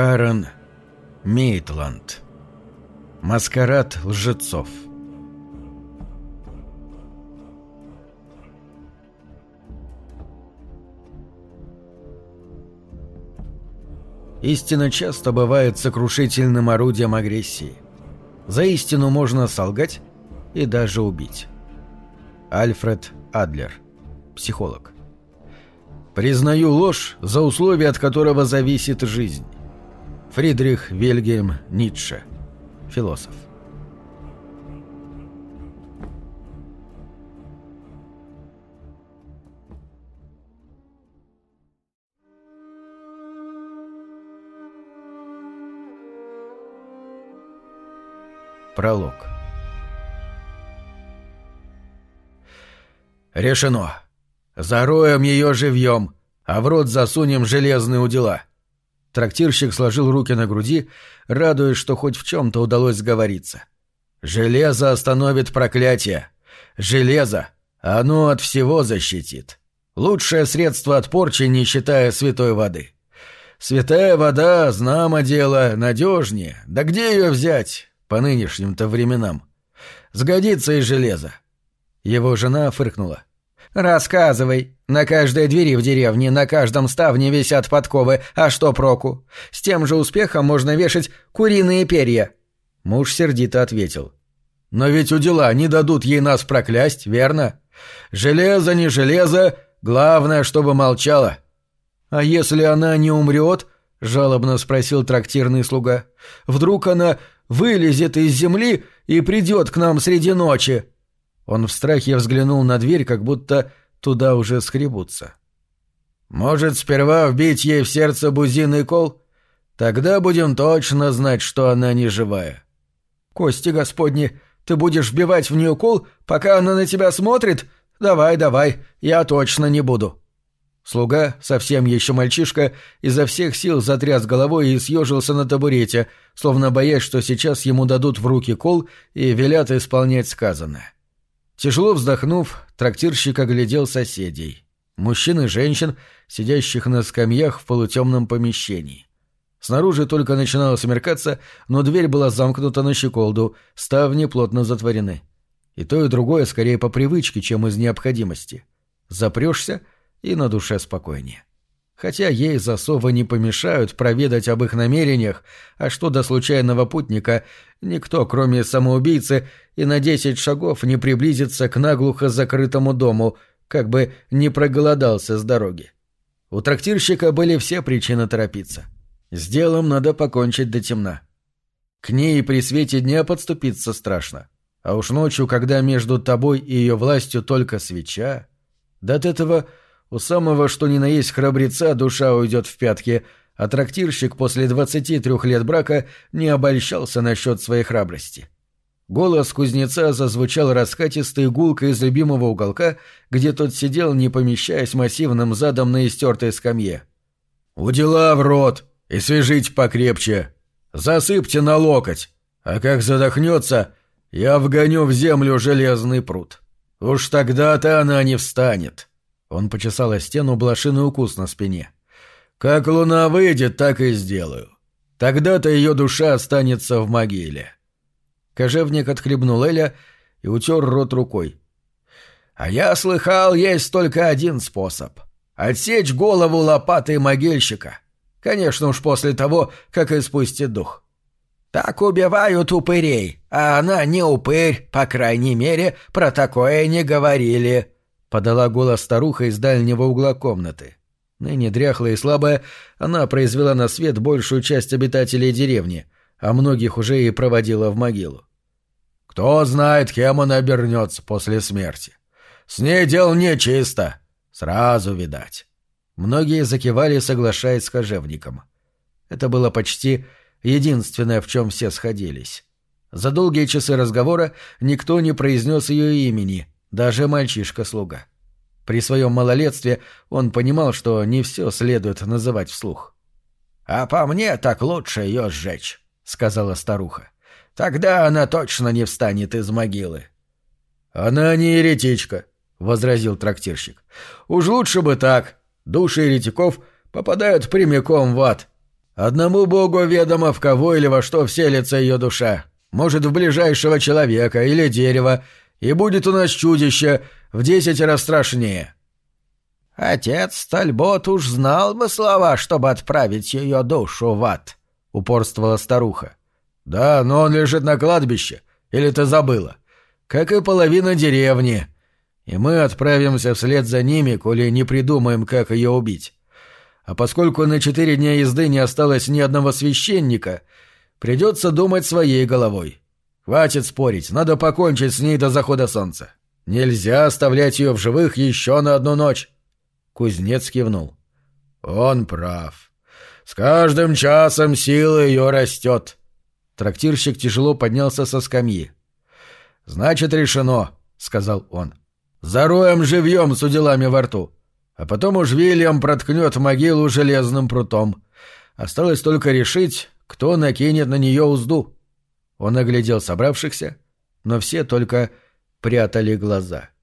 Карен Мейтланд. Маскарад лжецов. Истина часто бывает сокрушительным орудием агрессии. За истину можно солгать и даже убить. Альфред Адлер, психолог. Признаю ложь за условия, от которого зависит жизнь. Фридрих Вильгельм Ницше, философ. Пролог. Решено. Зароем ее живьем, а в рот засунем железные удила. Трактирщик сложил руки на груди, радуясь, что хоть в чем-то удалось сговориться. «Железо остановит проклятие. Железо. Оно от всего защитит. Лучшее средство от порчи, не считая святой воды. Святая вода, знамо дело, надежнее. Да где ее взять? по нынешним-то временам. Сгодится и железо. Его жена фыркнула. «Рассказывай. На каждой двери в деревне, на каждом ставне висят подковы. А что проку? С тем же успехом можно вешать куриные перья». Муж сердито ответил. «Но ведь у дела не дадут ей нас проклясть, верно? Железо не железо, главное, чтобы молчало». «А если она не умрет?» — жалобно спросил трактирный слуга. «Вдруг она вылезет из земли и придет к нам среди ночи. Он в страхе взглянул на дверь, как будто туда уже скребутся. «Может, сперва вбить ей в сердце бузиный кол? Тогда будем точно знать, что она не живая». «Кости господни, ты будешь вбивать в нее кол, пока она на тебя смотрит? Давай, давай, я точно не буду». Слуга, совсем еще мальчишка, изо всех сил затряс головой и съежился на табурете, словно боясь, что сейчас ему дадут в руки кол и велят исполнять сказанное. Тяжело вздохнув, трактирщик оглядел соседей. Мужчин и женщин, сидящих на скамьях в полутемном помещении. Снаружи только начинало смеркаться, но дверь была замкнута на щеколду, ставни плотно затворены. И то, и другое скорее по привычке, чем из необходимости. Запрешься — и на душе спокойнее. Хотя ей засовы не помешают проведать об их намерениях, а что до случайного путника, никто, кроме самоубийцы, и на десять шагов не приблизится к наглухо закрытому дому, как бы не проголодался с дороги. У трактирщика были все причины торопиться. С делом надо покончить до темна. К ней при свете дня подступиться страшно. А уж ночью, когда между тобой и ее властью только свеча... Да от этого у самого что ни на есть храбреца душа уйдет в пятки, а трактирщик после двадцати трех лет брака не обольщался насчет своей храбрости. Голос кузнеца зазвучал раскатистой гулкой из любимого уголка, где тот сидел, не помещаясь массивным задом на истертой скамье. «Удила в рот и свяжите покрепче. Засыпьте на локоть, а как задохнется, я вгоню в землю железный пруд. Уж тогда-то она не встанет». Он почесал о стену блошиный укус на спине. «Как луна выйдет, так и сделаю. Тогда-то ее душа останется в могиле». Кожевник отхлебнул Эля и утер рот рукой. «А я слыхал, есть только один способ — отсечь голову лопатой могильщика. Конечно уж после того, как испустит дух». «Так убивают упырей, а она не упырь, по крайней мере, про такое не говорили», — подала голос старуха из дальнего угла комнаты. Ныне дряхлая и слабая, она произвела на свет большую часть обитателей деревни, а многих уже и проводила в могилу. «Кто знает, кем она обернется после смерти? С ней дело нечисто. Сразу видать». Многие закивали, соглашаясь с кожевником. Это было почти единственное, в чем все сходились. За долгие часы разговора никто не произнес ее имени — даже мальчишка-слуга. При своем малолетстве он понимал, что не все следует называть вслух. «А по мне так лучше ее сжечь», — сказала старуха. «Тогда она точно не встанет из могилы». «Она не еретичка», — возразил трактирщик. «Уж лучше бы так. Души еретиков попадают прямиком в ад. Одному богу ведомо, в кого или во что вселится ее душа. Может, в ближайшего человека или дерево, и будет у нас чудище в десять раз страшнее». «Отец Тальбот уж знал бы слова, чтобы отправить ее душу в ад», — упорствовала старуха. «Да, но он лежит на кладбище. Или ты забыла? Как и половина деревни. И мы отправимся вслед за ними, коли не придумаем, как ее убить. А поскольку на четыре дня езды не осталось ни одного священника, придется думать своей головой. Хватит спорить, надо покончить с ней до захода солнца. Нельзя оставлять ее в живых еще на одну ночь». Кузнец кивнул. «Он прав. С каждым часом сила ее растет». Трактирщик тяжело поднялся со скамьи. «Значит, решено», — сказал он. «Зароем живьем с уделами во рту. А потом уж Вильям проткнет могилу железным прутом. Осталось только решить, кто накинет на нее узду». Он оглядел собравшихся, но все только прятали глаза. —